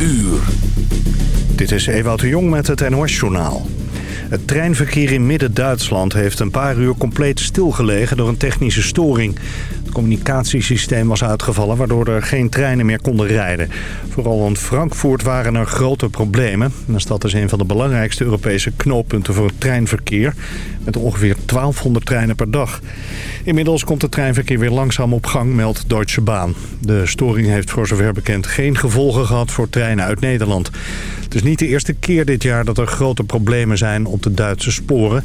uur. Dit is Ewout de Jong met het NOS-journaal. Het treinverkeer in Midden-Duitsland heeft een paar uur compleet stilgelegen door een technische storing. Communicatiesysteem was uitgevallen waardoor er geen treinen meer konden rijden. Vooral in Frankfurt waren er grote problemen. De stad is een van de belangrijkste Europese knooppunten voor het treinverkeer. Met ongeveer 1200 treinen per dag. Inmiddels komt het treinverkeer weer langzaam op gang, meldt Deutsche Bahn. De storing heeft voor zover bekend geen gevolgen gehad voor treinen uit Nederland. Het is niet de eerste keer dit jaar dat er grote problemen zijn op de Duitse sporen.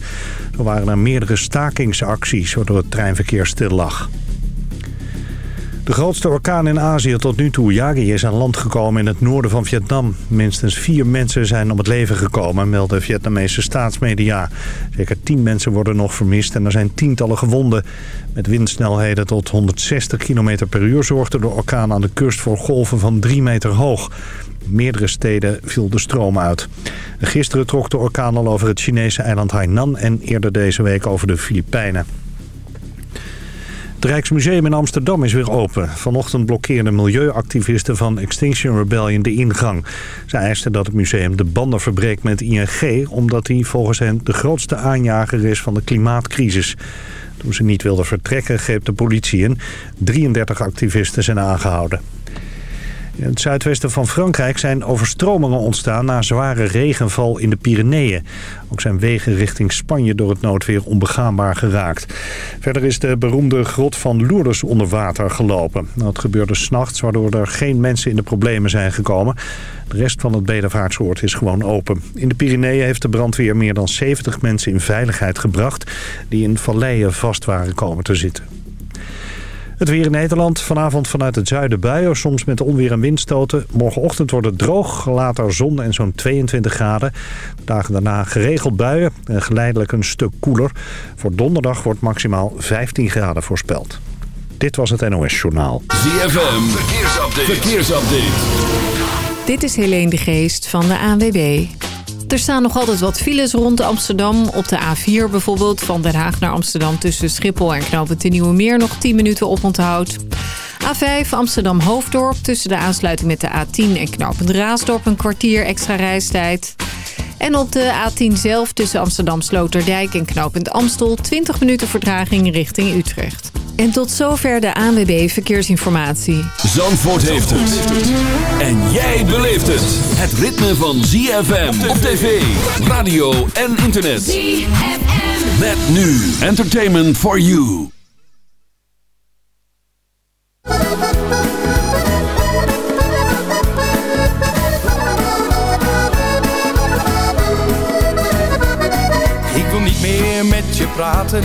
Er waren er meerdere stakingsacties waardoor het treinverkeer stil lag. De grootste orkaan in Azië tot nu toe, Yagi, is aan land gekomen in het noorden van Vietnam. Minstens vier mensen zijn om het leven gekomen, melden Vietnamese staatsmedia. Zeker tien mensen worden nog vermist en er zijn tientallen gewonden. Met windsnelheden tot 160 km per uur zorgde de orkaan aan de kust voor golven van 3 meter hoog. Meerdere steden viel de stroom uit. Gisteren trok de orkaan al over het Chinese eiland Hainan en eerder deze week over de Filipijnen. Het Rijksmuseum in Amsterdam is weer open. Vanochtend blokkeerden milieuactivisten van Extinction Rebellion de ingang. Ze eisten dat het museum de banden verbreekt met ING... omdat hij volgens hen de grootste aanjager is van de klimaatcrisis. Toen ze niet wilden vertrekken greep de politie in. 33 activisten zijn aangehouden. In het zuidwesten van Frankrijk zijn overstromingen ontstaan na zware regenval in de Pyreneeën. Ook zijn wegen richting Spanje door het noodweer onbegaanbaar geraakt. Verder is de beroemde grot van Lourdes onder water gelopen. Dat gebeurde s'nachts, waardoor er geen mensen in de problemen zijn gekomen. De rest van het bedevaartsoord is gewoon open. In de Pyreneeën heeft de brandweer meer dan 70 mensen in veiligheid gebracht... die in valleien vast waren komen te zitten. Het weer in Nederland. Vanavond vanuit het zuiden buien, soms met onweer en windstoten. Morgenochtend wordt het droog, later zon en zo'n 22 graden. dagen daarna geregeld buien en geleidelijk een stuk koeler. Voor donderdag wordt maximaal 15 graden voorspeld. Dit was het NOS Journaal. ZFM, verkeersupdate. verkeersupdate. Dit is Helene de Geest van de ANWB. Er staan nog altijd wat files rond Amsterdam. Op de A4 bijvoorbeeld, van Den Haag naar Amsterdam... tussen Schiphol en Knoopend de Nieuwe Meer nog 10 minuten op onthoud. A5 Amsterdam-Hoofddorp tussen de aansluiting met de A10 en Knoopend Raasdorp... een kwartier extra reistijd. En op de A10 zelf tussen Amsterdam-Sloterdijk en Knoopend Amstel... 20 minuten vertraging richting Utrecht. En tot zover de ANWB Verkeersinformatie. Zandvoort heeft het. En jij beleeft het. Het ritme van ZFM op tv, radio en internet. ZFM. Met nu Entertainment for You. Meer met je praten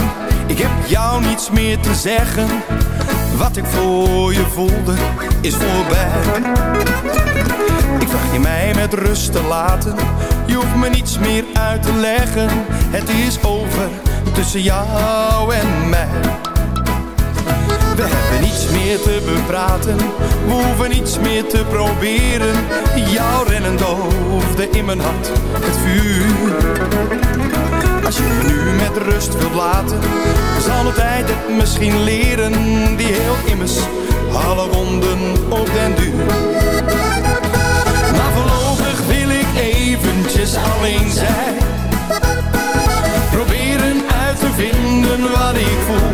ik heb jou niets meer te zeggen. Wat ik voor je voelde is voorbij. Ik vraag je mij met rust te laten. Je hoeft me niets meer uit te leggen. Het is over tussen jou en mij. We hebben niets meer te bepraten, we hoeven niets meer te proberen. Jouw rennen doofde in mijn hart het vuur. Als je me nu met rust wilt laten, zal de tijd het misschien leren. Die heel immers alle wonden op den duur. Maar voorlopig wil ik eventjes alleen zijn. Proberen uit te vinden wat ik voel.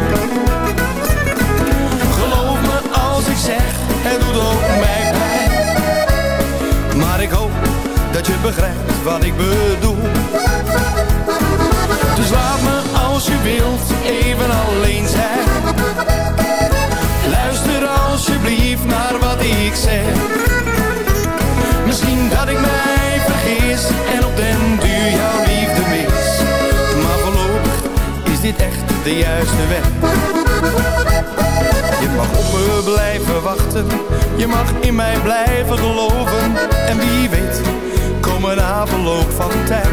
Geloof me als ik zeg, het doet ook mij pijn. Maar ik hoop dat je begrijpt wat ik bedoel. Wilt even alleen zijn. Luister alsjeblieft naar wat ik zeg. Misschien dat ik mij vergis en op den duur jouw liefde mis. Maar voorlopig is dit echt de juiste weg. Je mag op me blijven wachten, je mag in mij blijven geloven. En wie weet, komen na verloop van tijd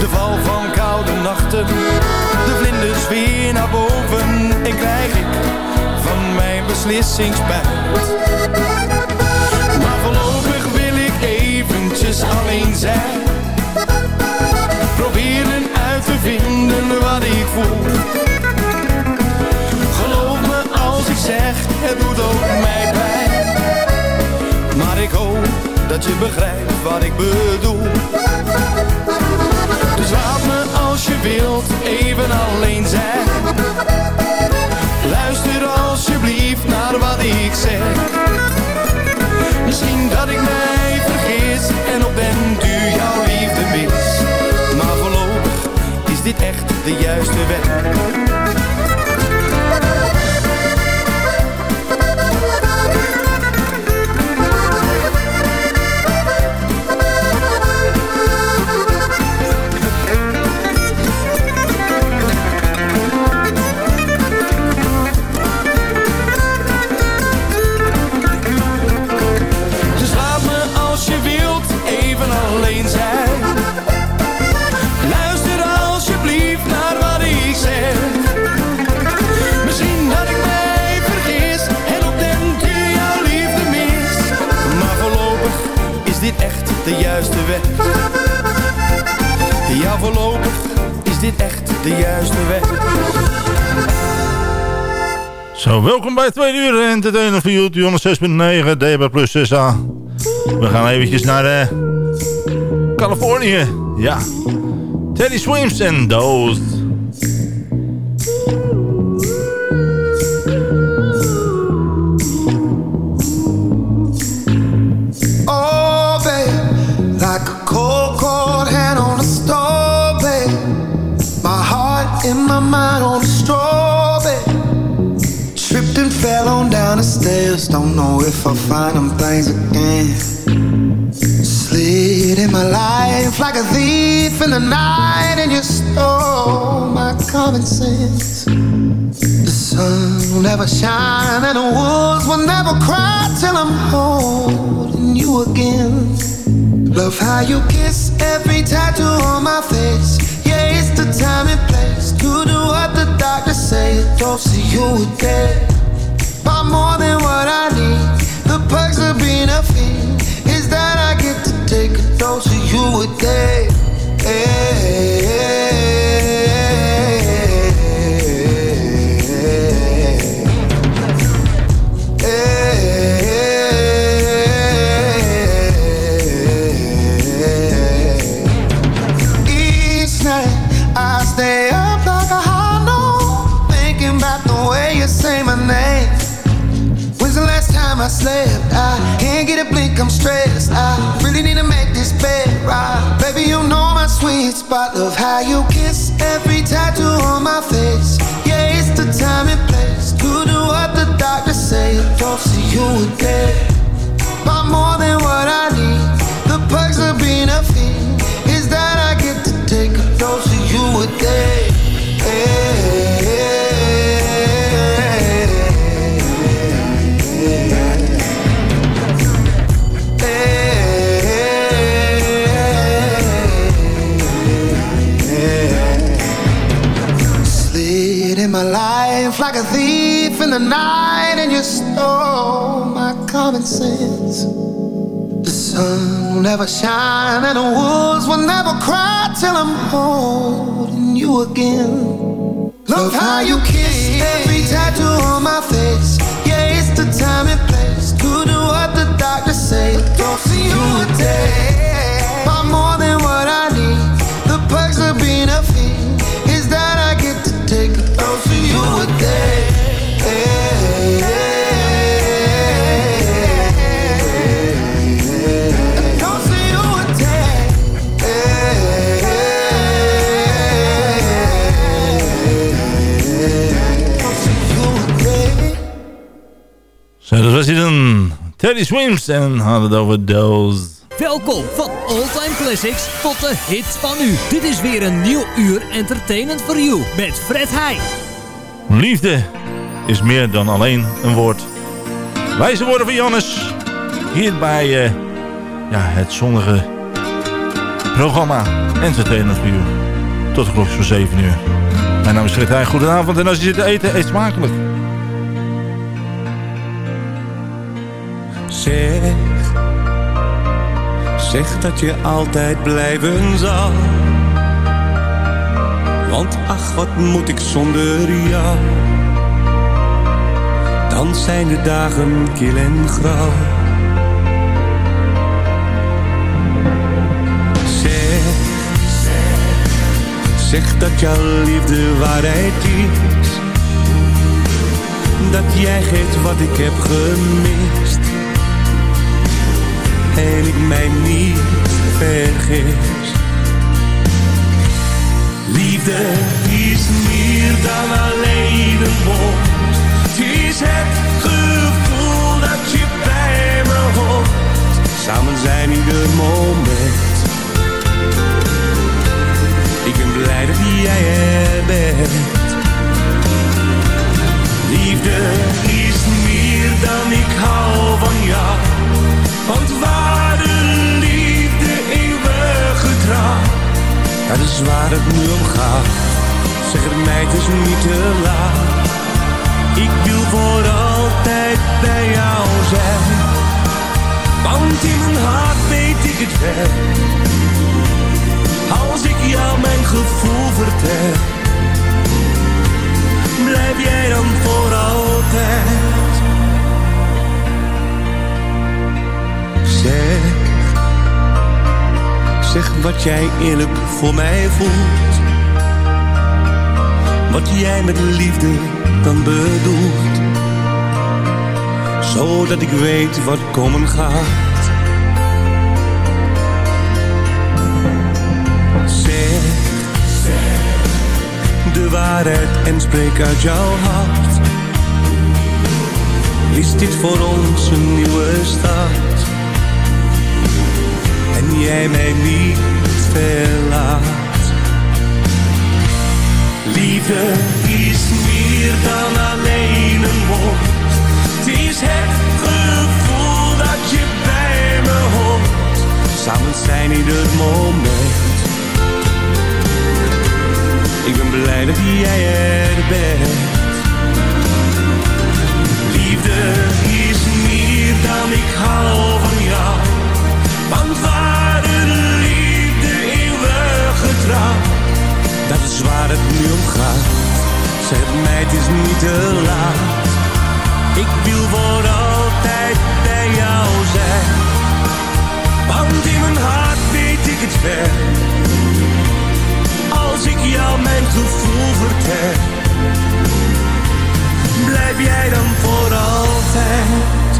de val van koude nachten, de vlinders weer naar boven. En krijg ik van mijn beslissing spijt. Maar voorlopig wil ik eventjes alleen zijn. Proberen uit te vinden wat ik voel. Geloof me als ik zeg, het doet ook mij pijn. Maar ik hoop dat je begrijpt wat ik bedoel. Dus me als je wilt even alleen zijn. Luister alsjeblieft naar wat ik zeg. Misschien dat ik mij vergis en op den duur jouw liefde mis. Maar voorlopig is dit echt de juiste weg. Bij tweede uur Entertainer voor YouTube 106.9 DB Plus 6A. We gaan eventjes naar uh, Californië. Ja. Teddy Swims en Those. stairs, don't know if I'll find them things again. Slid in my life like a thief in the night, and you stole my common sense. The sun will never shine, and the wolves will never cry till I'm holding you again. Love how you kiss every tattoo on my face. Yeah, it's the time and place to do what the doctors say. Don't see you again more than what I need. The perks of being a fiend is that I get to take a dose of you a day. Hey, Each spot. Love how you sense. The sun will never shine and the wolves will never cry till I'm holding you again. Love how you kiss every tattoo on my face. Yeah, it's the time and place to do what the doctors say. Don't see you a day, but more than what I need. The perks of being a fiend is that I get to take a dose of you a day. Dan. Teddy Swims en hadden het over Doze. Welkom van all-time classics tot de hits van nu. Dit is weer een nieuw uur Entertainment for You met Fred Heij. Liefde is meer dan alleen een woord. Wijze woorden van Jannes. Hier bij uh, ja, het zonnige programma Entertainment for You. Tot de klok van 7 uur. Mijn naam is Fred Heij. Goedenavond en als je zit te eten, eet smakelijk. Zeg, zeg dat je altijd blijven zal. Want ach, wat moet ik zonder jou? Dan zijn de dagen kil en grauw. Zeg, zeg dat jouw liefde waarheid is. Dat jij geeft wat ik heb gemist en ik mij niet vergis. Liefde is meer dan alleen een woord. Het is het gevoel dat je bij me hoort. Samen zijn ieder moment ik ben blij dat jij er bent. Liefde is meer dan ik hou van jou. Want waar de liefde eeuwig getrouw. Dat is waar het nu om gaat. Zeg het mij, het is niet te laat. Ik wil voor altijd bij jou zijn. Want in mijn hart weet ik het wel als ik jou mijn gevoel vertel, blijf jij dan voor altijd. Wat jij eerlijk voor mij voelt. Wat jij met liefde dan bedoelt. Zodat ik weet wat komen gaat de waarheid en spreek uit jouw hart. Is dit voor ons een nieuwe start? Jij mij niet verlaat. Liefde is meer dan alleen een woord. Het is het gevoel dat je bij me hoort. Samen zijn ieder moment ik ben blij dat jij er bent. Liefde is meer dan ik hou van waar het nu om gaat. Zeg mij, het is niet te laat. Ik wil voor altijd bij jou zijn. Want in mijn hart weet ik het wel als ik jou mijn gevoel vertel, blijf jij dan voor altijd.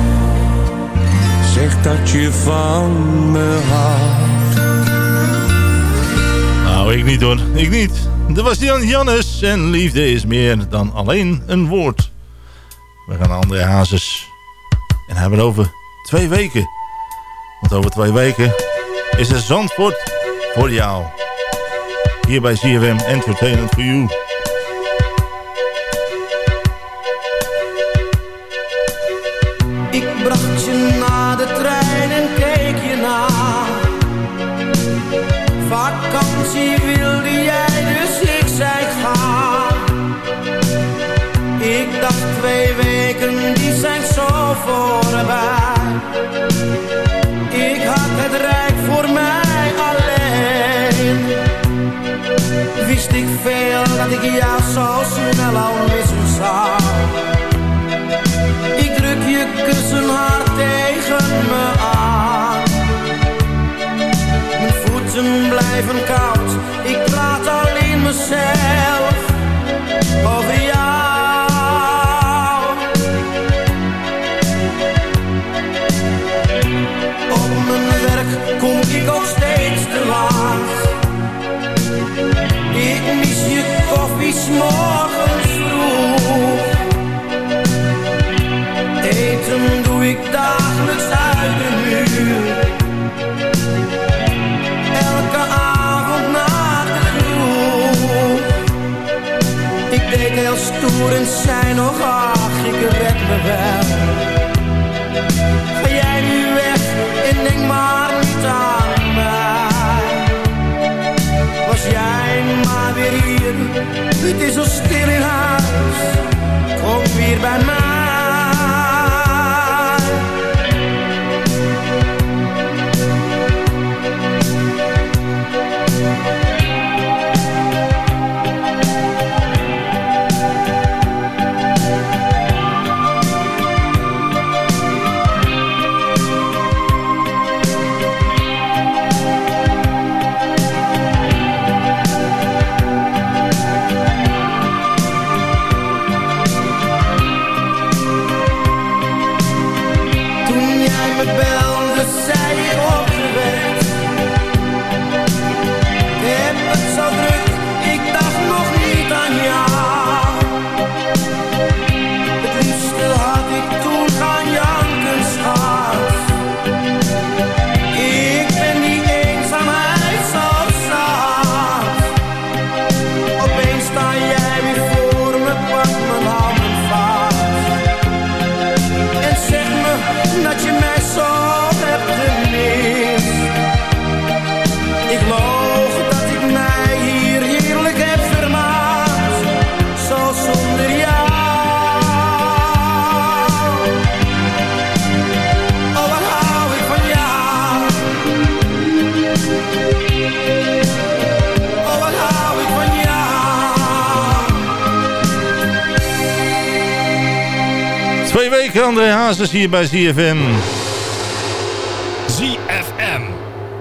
Zeg dat je van me houdt. Nou, ik niet hoor, ik niet. Dat was Jan Jannes en liefde is meer dan alleen een woord. We gaan naar André Hazes en hebben over twee weken. Want over twee weken is het Zandvoort voor jou hier bij ZFM Entertainment for You. Jou zo snel al missen zou. Ik druk je kussen hard tegen me aan. Mijn voeten blijven koud, ik praat alleen mezelf en zei nog ach, ik red me wel. Ga jij nu weg en denk maar niet aan mij. Was jij maar weer hier het is zo stil in huis, kom weer bij mij. basis hier bij ZFM. ZFM,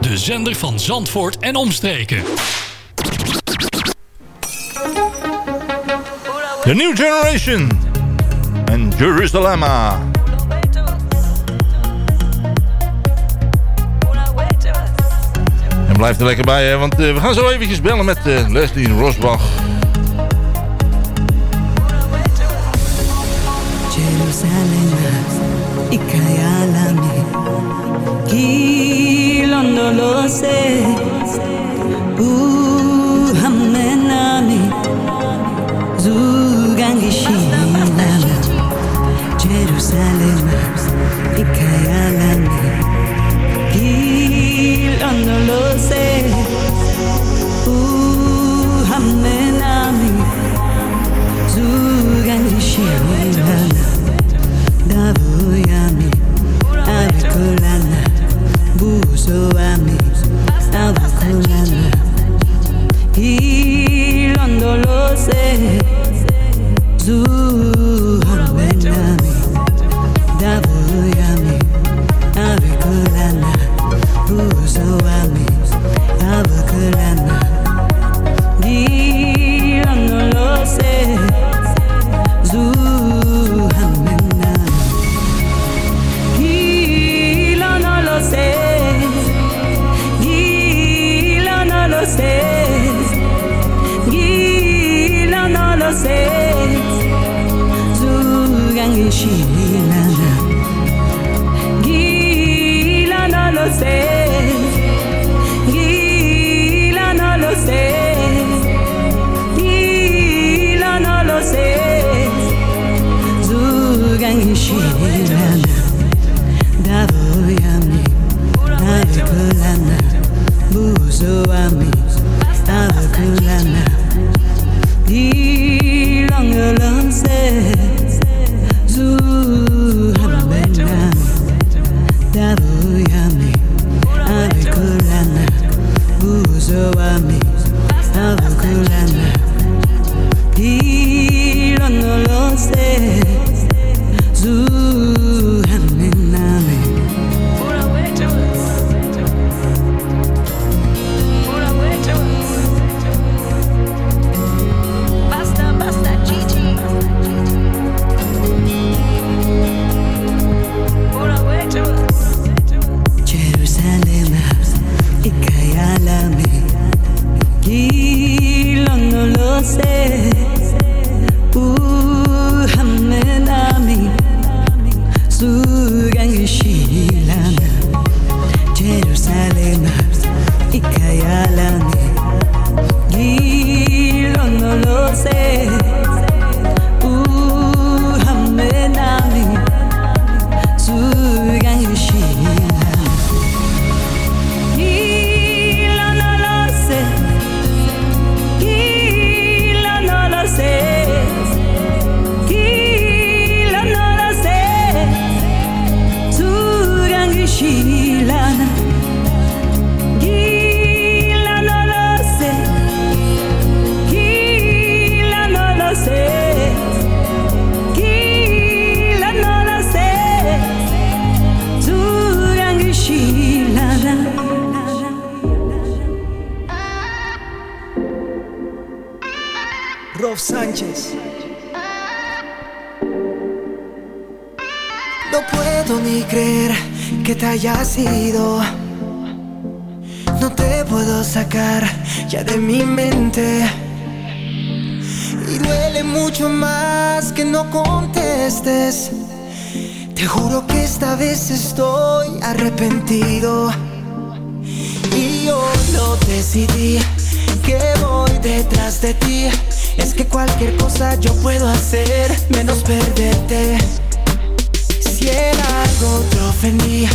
de zender van Zandvoort en omstreken. The New Generation en Jerusalem. En blijf er lekker bij, hè? want eh, we gaan zo eventjes bellen met eh, Leslie Rosbach. Hammenami, Zugan Gishirami. yo puedo hacer menos perderte. Si era algo te ofendí,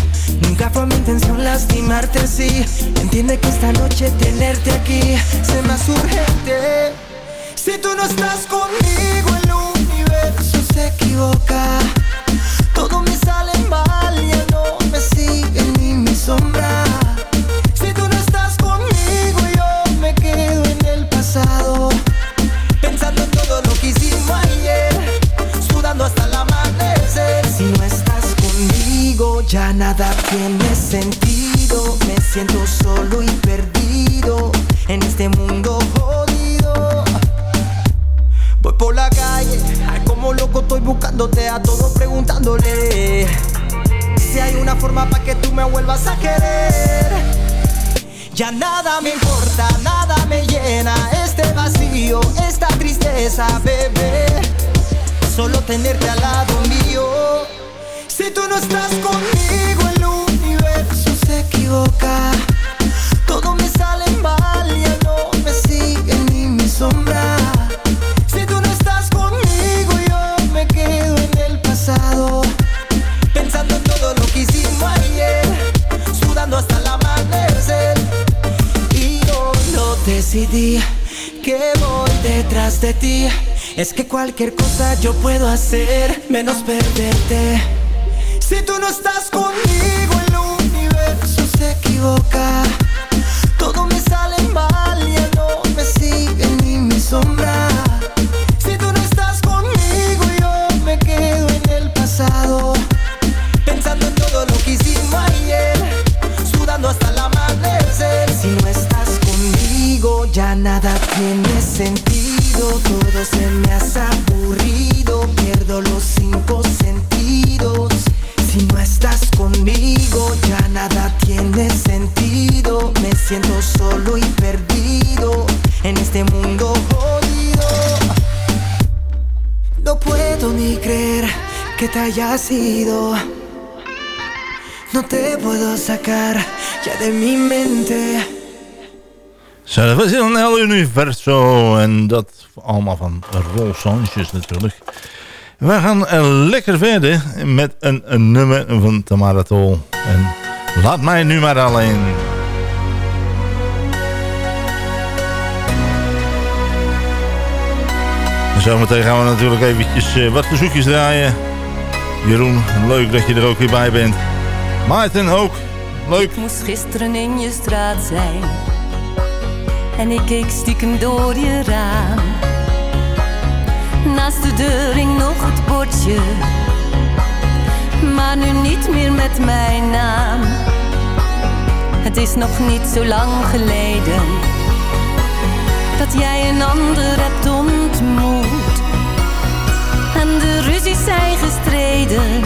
nunca fue mi intención lastimarte, sí. Entiende que esta noche tenerte aquí se me hace urgente. Si tú no estás conmigo, el universo se equivoca. Todo me sale mal, ya no me sigue ni mi sombra. Tiene sentido. Me siento solo y perdido en este mundo jodido. Voy por la calle, como loco estoy buscándote a todos preguntándole si hay una forma para que tú me vuelvas a querer. Ya nada me importa, nada me llena este vacío, esta tristeza, bebé. Solo tenerte al lado mío. Si tú no estás conmigo, el universo se equivoca. Todo me sale mal, ya no me sigue ni mi sombra. Si tú no estás conmigo, yo me quedo en el pasado. Pensando en todo lo que hicimos ayer, sudando hasta el amanecer. Y yo lo decidí que voy detrás de ti. Es que cualquier cosa yo puedo hacer, menos perderte. Si tú no estás conmigo, el universo se equivoca. Todo me sale mal, ya no me sigue ni mi sombra. Si tú no estás conmigo, yo me quedo en el pasado. Pensando en todo lo que hicimos ayer, sudando hasta el amanecer. Si no estás conmigo, ya nada tiene sentido. Te hayas ido. No te puedo sacar ya de mi mente. Zo, dat was een El Universo. En dat allemaal van Rol natuurlijk. We gaan lekker verder met een, een nummer van Tamara Tol. En laat mij nu maar alleen. En zometeen gaan we natuurlijk eventjes eh, wat verzoekjes draaien. Jeroen, leuk dat je er ook weer bij bent. Maarten ook, leuk. Ik moest gisteren in je straat zijn. En ik keek stiekem door je raam. Naast de deur hing nog het bordje. Maar nu niet meer met mijn naam. Het is nog niet zo lang geleden. Dat jij een ander hebt ontmoet. Ruzies zijn gestreden.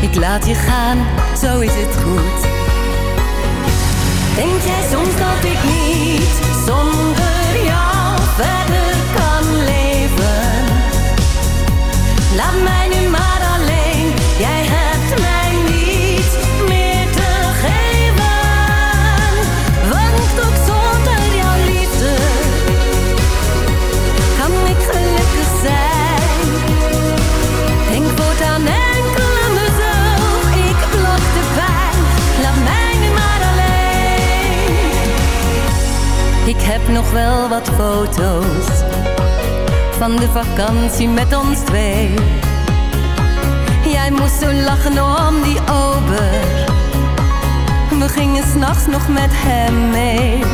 Ik laat je gaan, zo is het goed. Denk jij soms dat ik niet zonder jou verder kan leven? Laat mij wel wat foto's van de vakantie met ons twee. Jij moest zo lachen om die ober. We gingen s'nachts nog met hem mee.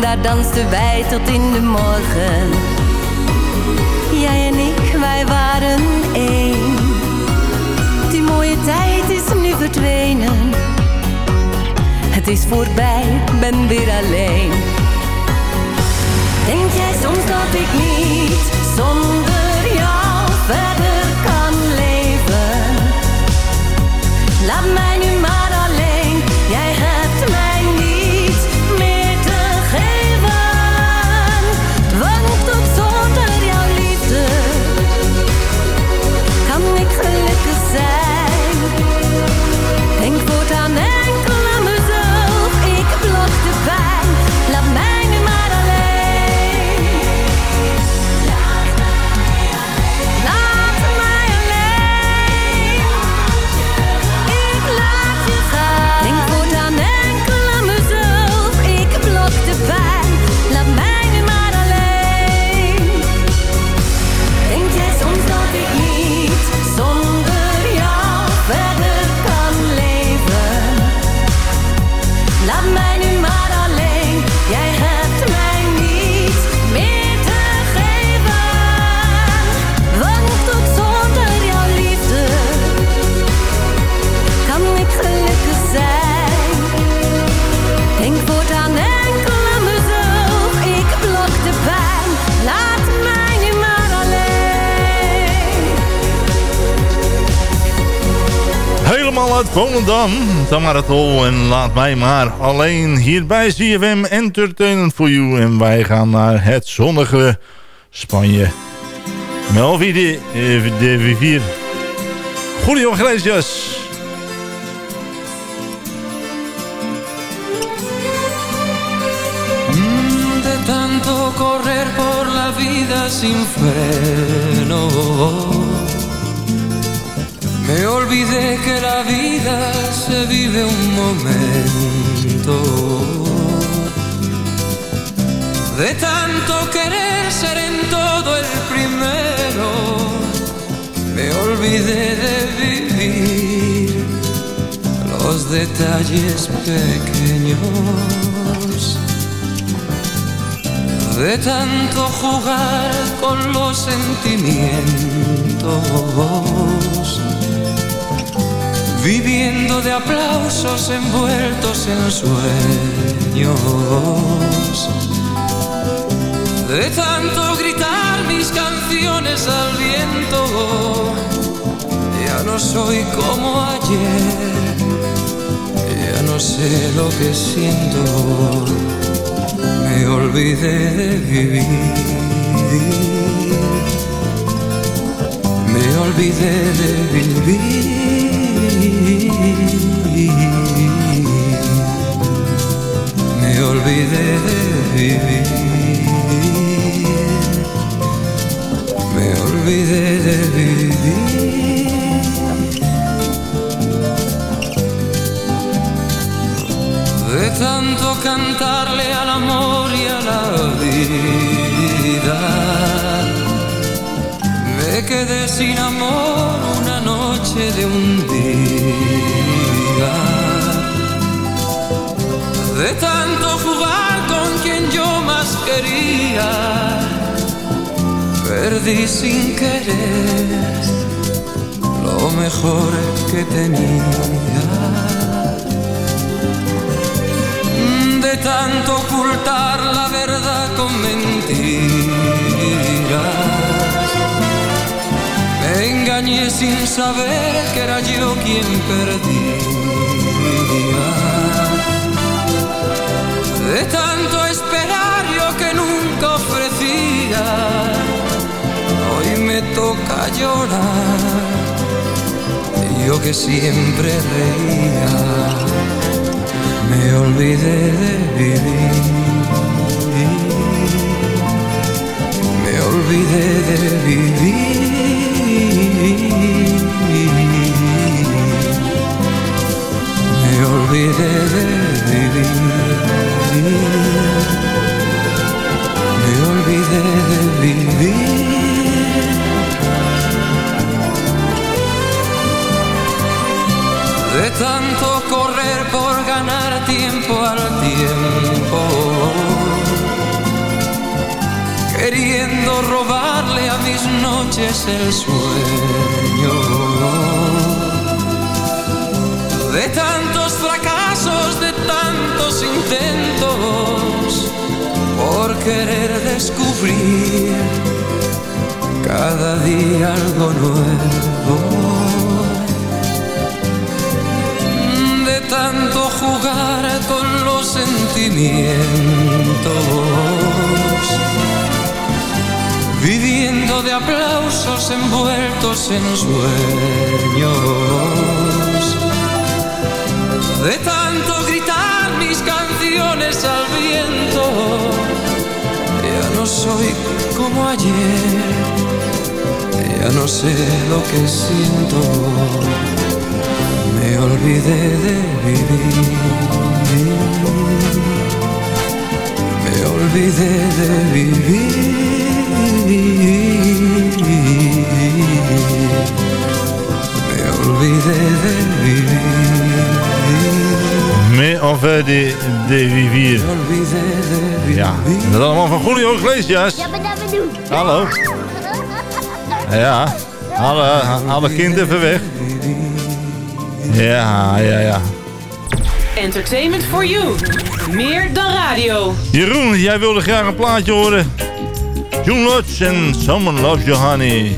Daar dansten wij tot in de morgen. Jij en ik, wij waren één. Die mooie tijd is nu verdwenen. Het is voorbij, ben weer alleen. Denk jij soms dat ik niet zonder jou verder kan leven? Laat uit Volendam. Tamara Tol en laat mij maar alleen hier bij CFM Entertainment for You. En wij gaan naar het zonnige Spanje. Melvi de, eh, de Vivier. Julio Iglesias. tanto correr por la vida sin freno. Me olvidé que la vida se vive un momento. De tanto querer ser en todo el primero, me olvidé de vivir los detalles pequeños de tanto jugar con los sentimientos, viviendo de aplausos envueltos en sueños, de tanto gritar mis canciones al viento, ya no soy como ayer, ya no sé lo que siento me olvidé de vivir. Me olvidé de vivir. Me olvidé de vivir. Me olvidé de vivir. de tanto cantarle al amor y a la vida. Me quedé sin amor una noche de un día. Perdí sin querer lo mejor que tenía. de tanto ocultar la verdad con mentiras. Me engañé sin saber que era yo quien perdía. De tanto nunca ofrecía, hoy me toca llorar. Yo que siempre reía me olvidé de vivir. Me olvidé de vivir. Me olvidé de vivir. De tanto correr por ganar tiempo al tiempo, queriendo robarle a mis noches el sueño. De tantos querer descubrir cada día algo nuevo. de tanto jugar con los sentimientos, viviendo de aplausos envueltos en sueños, de tanto gritar mis canciones al viento, soy como ayer, ya no sé lo que siento me olvidé de vivir. Me olvidé de vivir. Me olvidé de vivir. Me olvidé de, de vivir. Ja, dat allemaal van Julio Iglesias. Hallo. Ja, alle, alle kind even weg. Ja, ja, ja. Entertainment for you. Meer dan radio. Jeroen, jij wilde graag een plaatje horen. June Lodge en Someone Loves You Honey.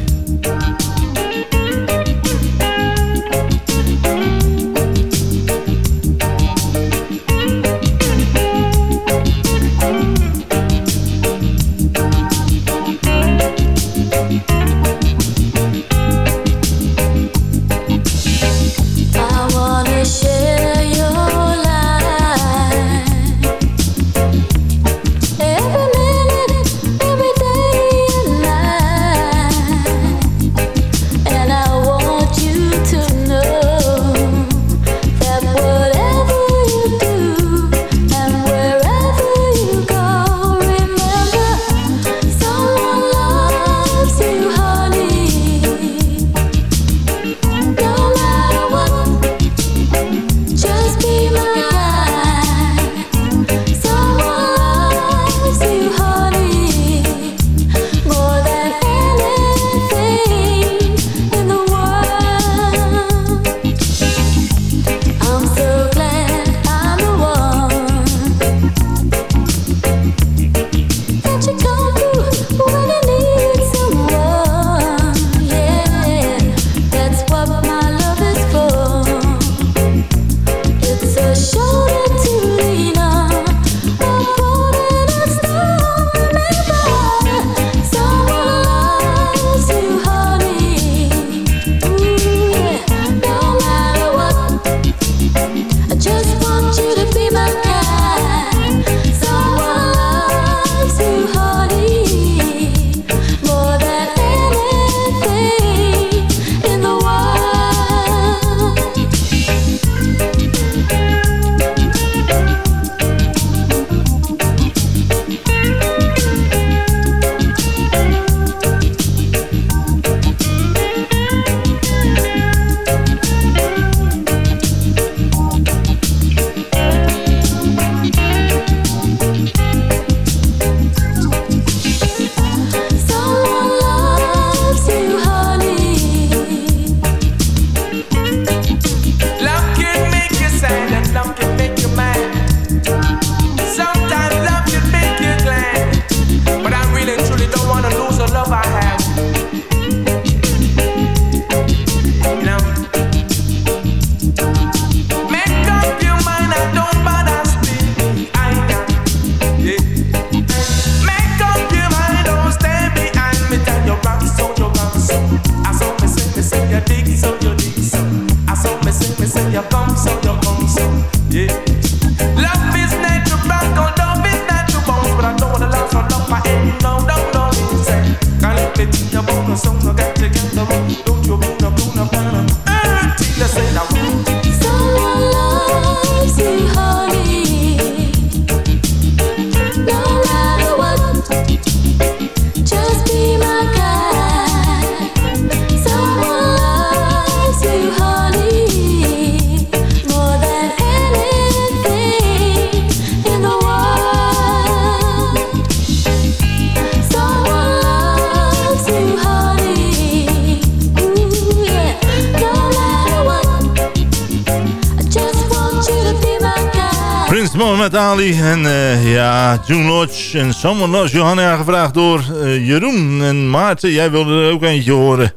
En eh, ja, June Lodge en Someone Loves Johanna gevraagd door eh, Jeroen en Maarten. Jij wilde er ook eentje horen.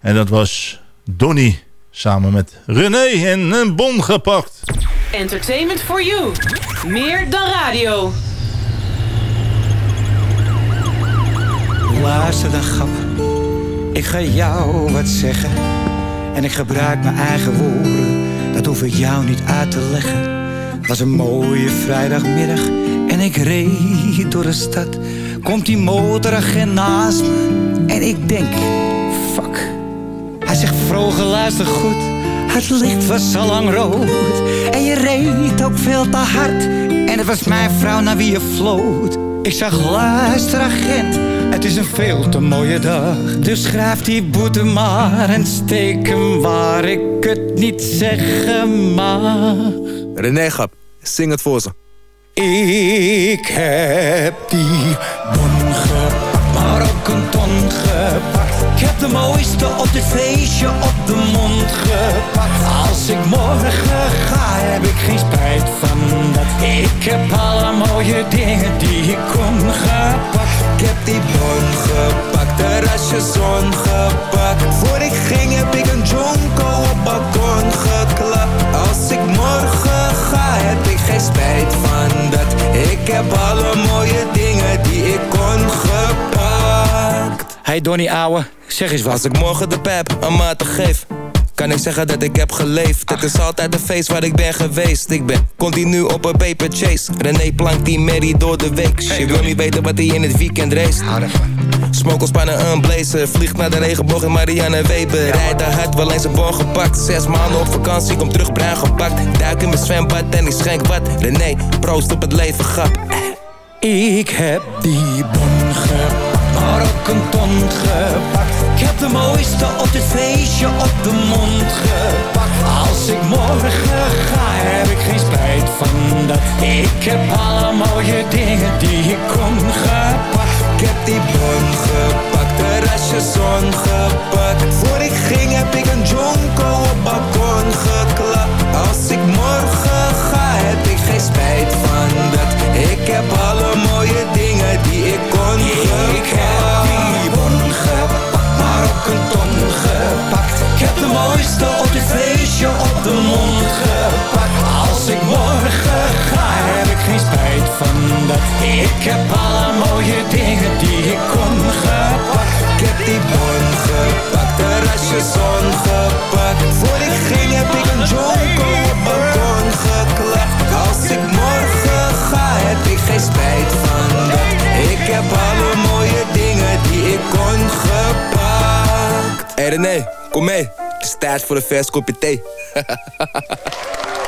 En dat was Donny samen met René en een bon gepakt. Entertainment for you. Meer dan radio. Luister dan, grap. Ik ga jou wat zeggen. En ik gebruik mijn eigen woorden. Dat hoef ik jou niet uit te leggen. Het was een mooie vrijdagmiddag. En ik reed door de stad. Komt die motoragent naast me. En ik denk, fuck. Hij zegt, vroeger luister goed. Het licht was al lang rood. En je reed ook veel te hard. En het was mijn vrouw naar wie je floot. Ik zag, luister agent. Het is een veel te mooie dag. Dus schrijf die boete maar en steek hem waar ik het niet zeggen mag. René Gap, zing het voor ze. Ik heb die bon gepakt, maar ook een ton gepakt. Ik heb de mooiste op dit feestje op de mond gepakt. Als ik morgen ga, heb ik geen spijt van dat. Ik heb alle mooie dingen die ik kon gepakt. Ik heb die bon gepakt, de rasje zon gepakt. Voor ik ging heb ik een jonko op balkon geklapt. Als ik morgen ga, heb ik geen spijt van dat. Ik heb alle mooie dingen die ik kon gepakt. Hey Donnie ouwe, zeg eens wat. Als ik morgen de pep aan maten geef kan ik zeggen dat ik heb geleefd. Het is altijd een feest waar ik ben geweest. Ik ben continu op een paper chase. René plankt die Mary door de week. Je wil niet weten wat hij in het weekend race Smokelspannen een blazer Vliegt naar de regenboog in Marianne Weber Rijdt daar hard, wel eens een bon gepakt Zes maanden op vakantie, kom terug bruin gepakt Duik in mijn zwembad en ik schenk wat René, proost op het leven, grap Ik heb die bon gepakt, maar ook een ton gepakt. Ik heb de mooiste op dit feestje op de mond gepakt. Als ik morgen ga, heb ik geen spijt van dat. Ik heb alle mooie dingen die ik kon gepakt. Ik heb die bon gepakt, de rasje zon gepakt Voor ik ging heb ik een jonko op balkon geklapt. Als ik morgen kom mee. Het is voor een vers kopje.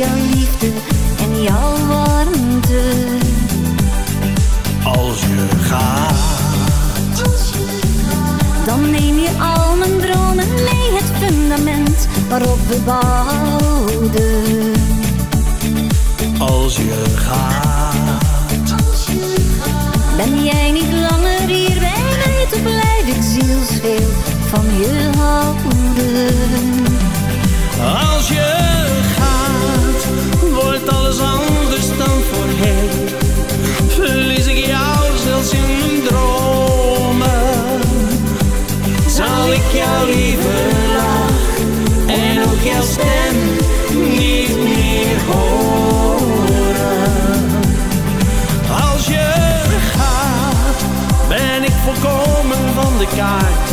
jouw liefde en jouw warmte. als je gaat, Dan neem je al mijn dromen mee. Het fundament waarop we bouwden. als je gaat, Ben jij niet langer hier bij mij, blijf ik zielsveel van je houden. als je ik jouw lieve lach en ook jouw stem niet meer horen. Als je gaat, ben ik volkomen van de kaart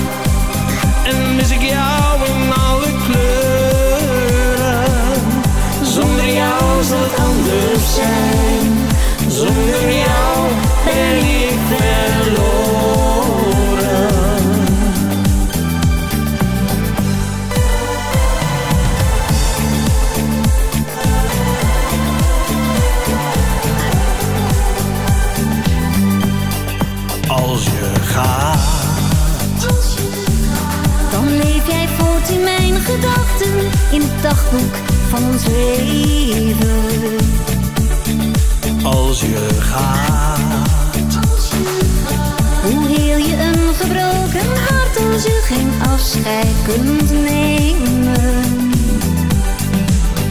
en mis ik jou in alle kleuren. Zonder jou zal het anders zijn, zonder jou. In het dagboek van ons leven. als je gaat, Hoe heel je een gebroken hart als je geen afscheid kunt nemen?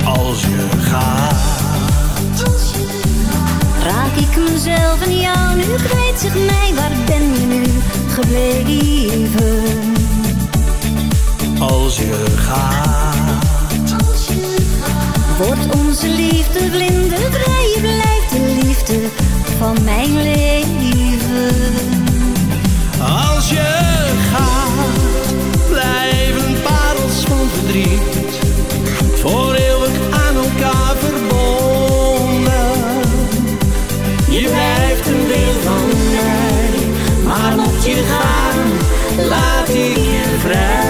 als je gaat, Raak ik mezelf en jou nu kwijt, zeg mij waar ben je nu gebleven? als je gaat, Wordt onze liefde vlindervrij, je blijft de liefde van mijn leven. Als je gaat, blijven parels van verdriet. Voor eeuwig aan elkaar verbonden. Je blijft een deel van mij, maar mocht je gaan, laat ik je vrij.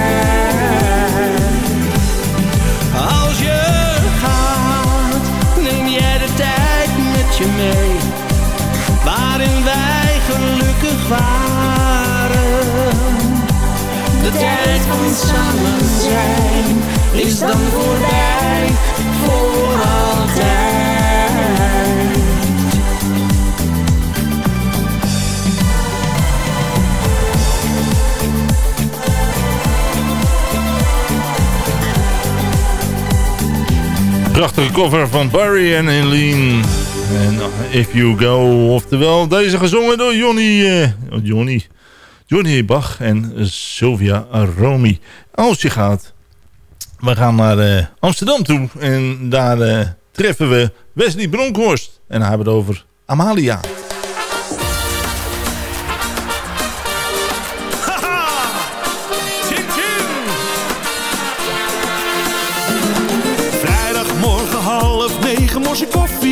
Je mee waarin wij gelukkig waren. De tijd van samen zijn is dan voorbij voor altijd. Prachtige cover van Barry en Eileen. En If You Go, oftewel deze gezongen door Johnny, eh, Johnny, Johnny Bach en Sylvia Romy. Als je gaat, we gaan naar eh, Amsterdam toe en daar eh, treffen we Wesley Bronkhorst. En hebben het over Amalia. Vrijdagmorgen half negen mors ik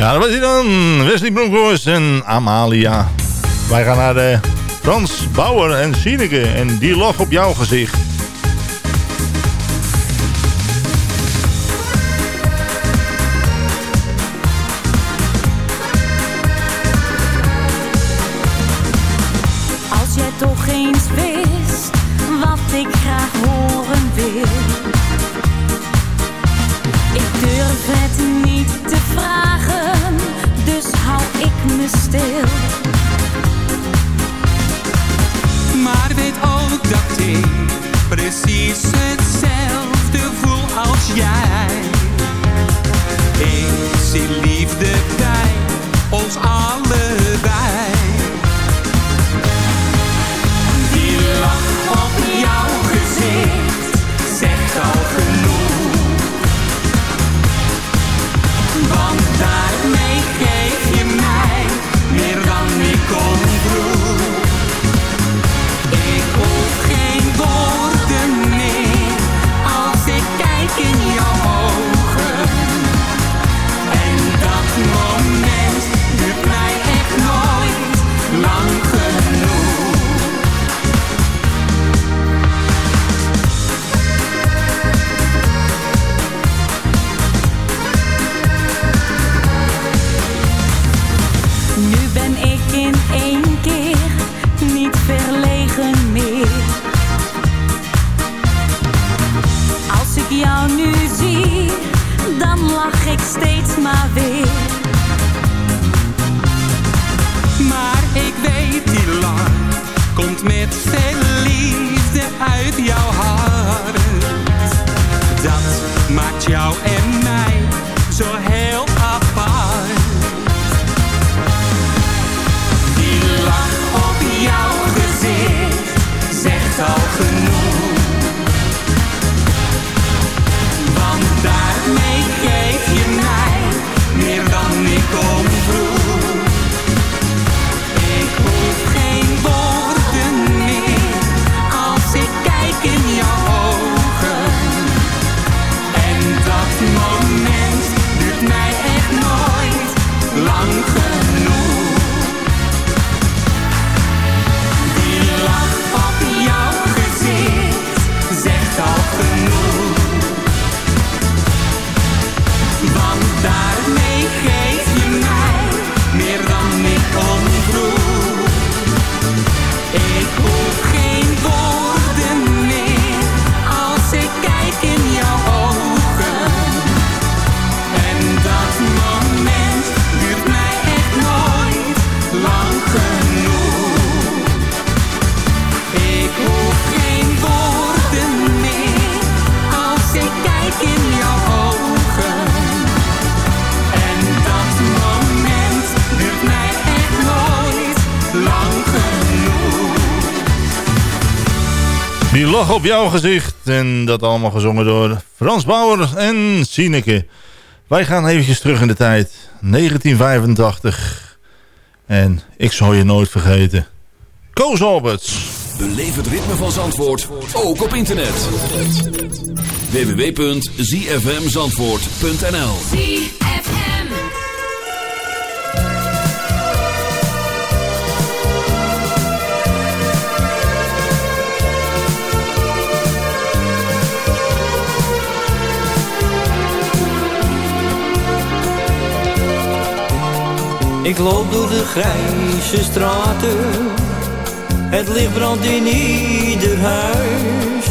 Ja, dat was hij dan. Wesley Bronkhorst en Amalia. Wij gaan naar de Frans Bauer en Sineke. En die lach op jouw gezicht. Als jij toch eens wist wat ik graag horen wil. Op jouw gezicht. En dat allemaal gezongen door Frans Bauer en Sineke. Wij gaan eventjes terug in de tijd. 1985. En ik zal je nooit vergeten. Koos Alberts. Beleef het ritme van Zandvoort, ook op internet. www.zfmzandvoort.nl Ik loop door de grijze straten. Het licht brandt in ieder huis.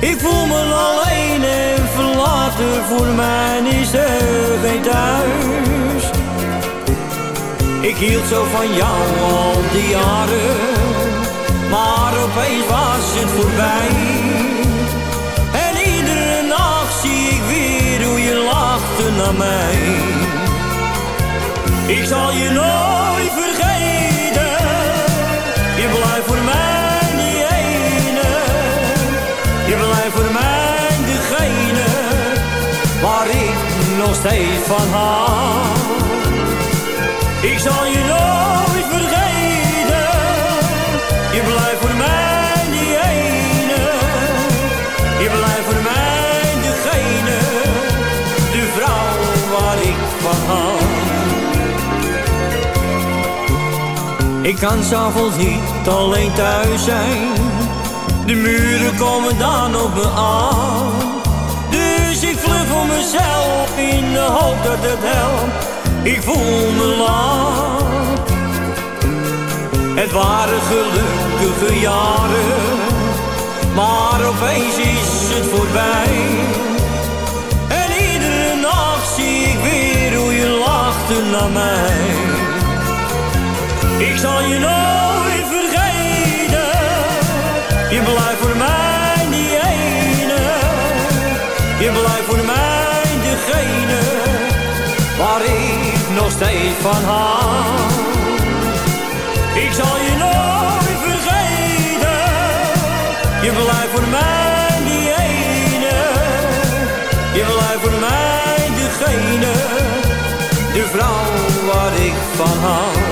Ik voel me alleen en verlaten. Voor mij is er geen thuis. Ik hield zo van jou al die jaren. Maar opeens was het voorbij. En iedere nacht zie ik weer hoe je lachte naar mij. Ik zal je nooit vergeten. Je blijft voor mij die ene. Je blijft voor mij degene waar ik nog steeds van hou. Ik zal je nooit vergeten. Je blijft Ik kan s'avonds niet alleen thuis zijn. De muren komen dan op me aan. Dus ik vlug voor mezelf in de hoop dat het helpt. Ik voel me laat. Het waren gelukkige jaren. Maar opeens is het voorbij. En iedere nacht zie ik weer hoe je lachte naar mij. Ik zal je nooit vergeten. Je blijft voor mij die ene. Je blijft voor mij degene waar ik nog steeds van hou. Ik zal je nooit vergeten. Je blijft voor mij die ene. Je blijft voor mij degene. De vrouw waar ik van hou.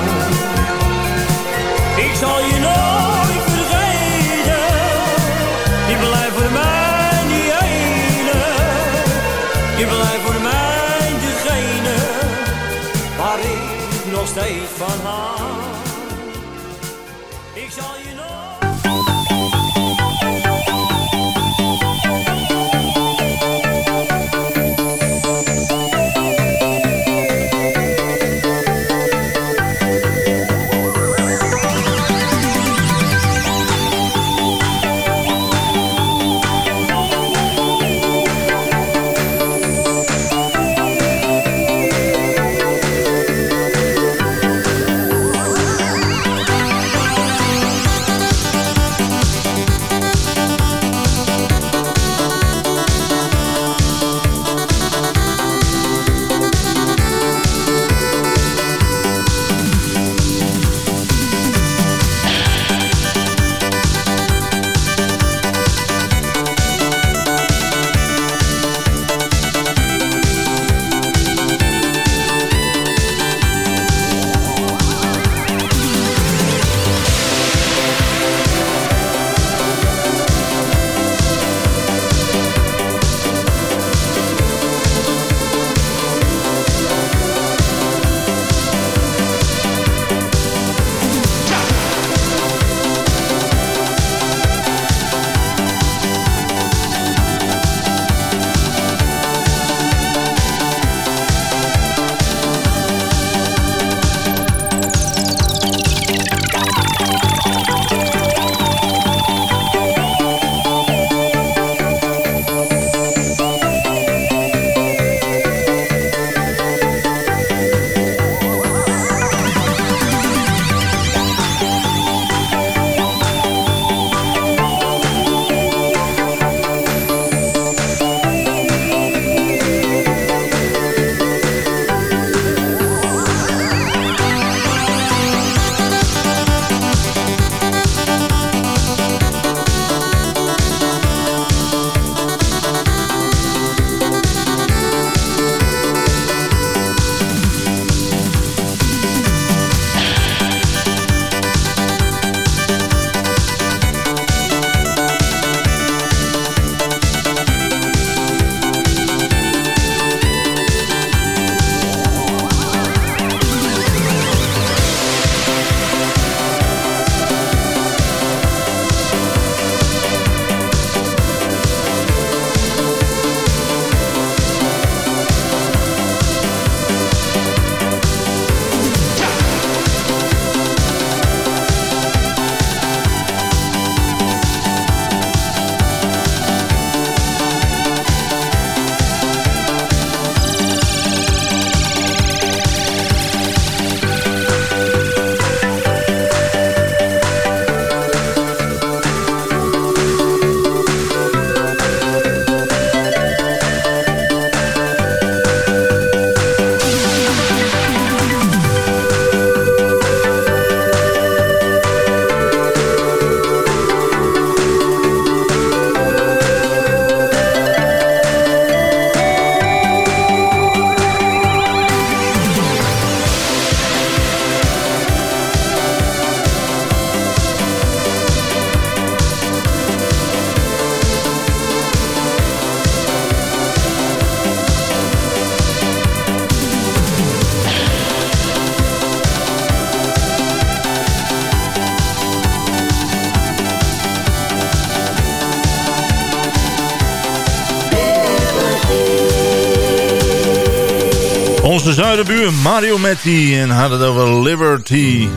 Onze zuidenbuur Mario Metti en had het over Liberty.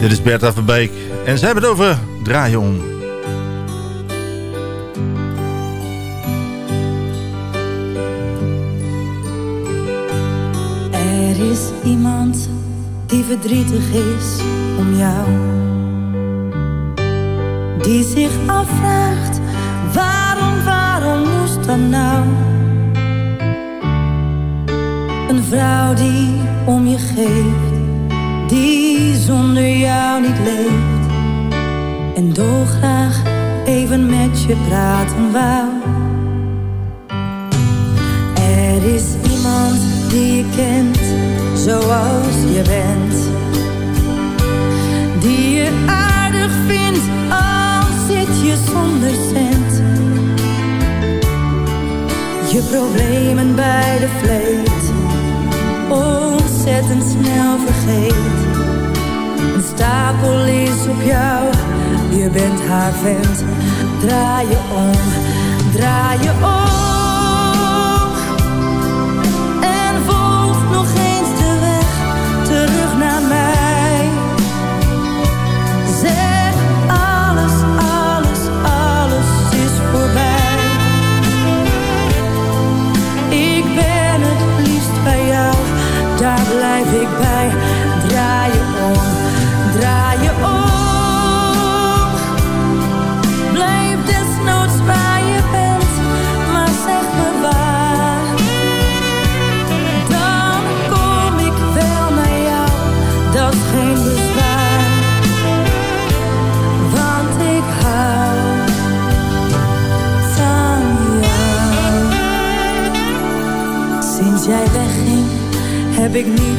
Dit is Bertha Verbeek en zij hebben het over draaien om. Er is iemand die verdrietig is om jou. Die zich afvraagt, waarom, waarom moest dat nou? Vrouw die om je geeft, die zonder jou niet leeft. En dolgraag even met je praten wou. Er is iemand die je kent, zoals je bent. Die je aardig vindt, al zit je zonder cent. Je problemen bij de vleet, ontzettend snel vergeet. Een stapel is op jou, je bent haar vent. Draai je om, draai je om. Heb ik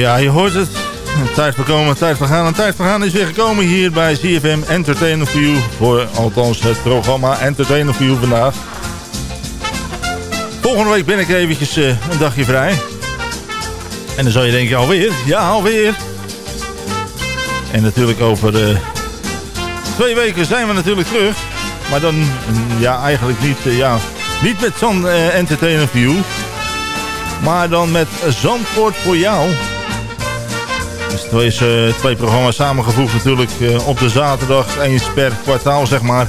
Ja, je hoort het. Tijd voor komen, een tijd voor gaan. Een tijd voor gaan is weer gekomen hier bij CFM Entertainment for You. Voor althans het programma Entertainment for You vandaag. Volgende week ben ik eventjes eh, een dagje vrij. En dan zou je denken, alweer? Ja, alweer. En natuurlijk over eh, twee weken zijn we natuurlijk terug. Maar dan, mm, ja, eigenlijk niet, eh, ja, niet met Zand eh, Entertainment for You. Maar dan met Zandvoort voor jou. Dus twee, eh, twee programma's samengevoegd natuurlijk eh, op de zaterdag. Eens per kwartaal, zeg maar.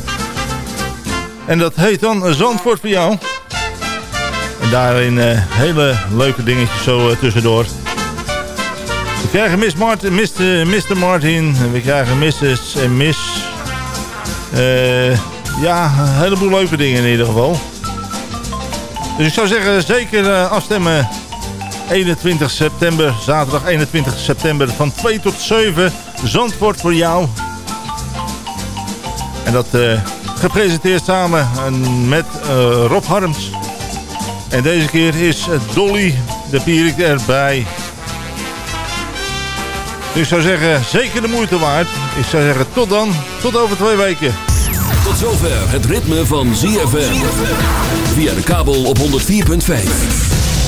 En dat heet dan Zandvoort voor jou. En daarin eh, hele leuke dingetjes zo tussendoor. We krijgen Miss Martin, Mr. Mr. Martin. We krijgen Mrs. en Miss. Ja, een heleboel leuke dingen in ieder geval. Dus ik zou zeggen, zeker afstemmen 21 september, zaterdag 21 september van 2 tot 7. Zandvoort voor jou. En dat eh, gepresenteerd samen met eh, Rob Harms. En deze keer is eh, Dolly de Pierik erbij. Dus ik zou zeggen, zeker de moeite waard. Ik zou zeggen, tot dan. Tot over twee weken. Tot zover het ritme van ZFM. Via de kabel op 104.5.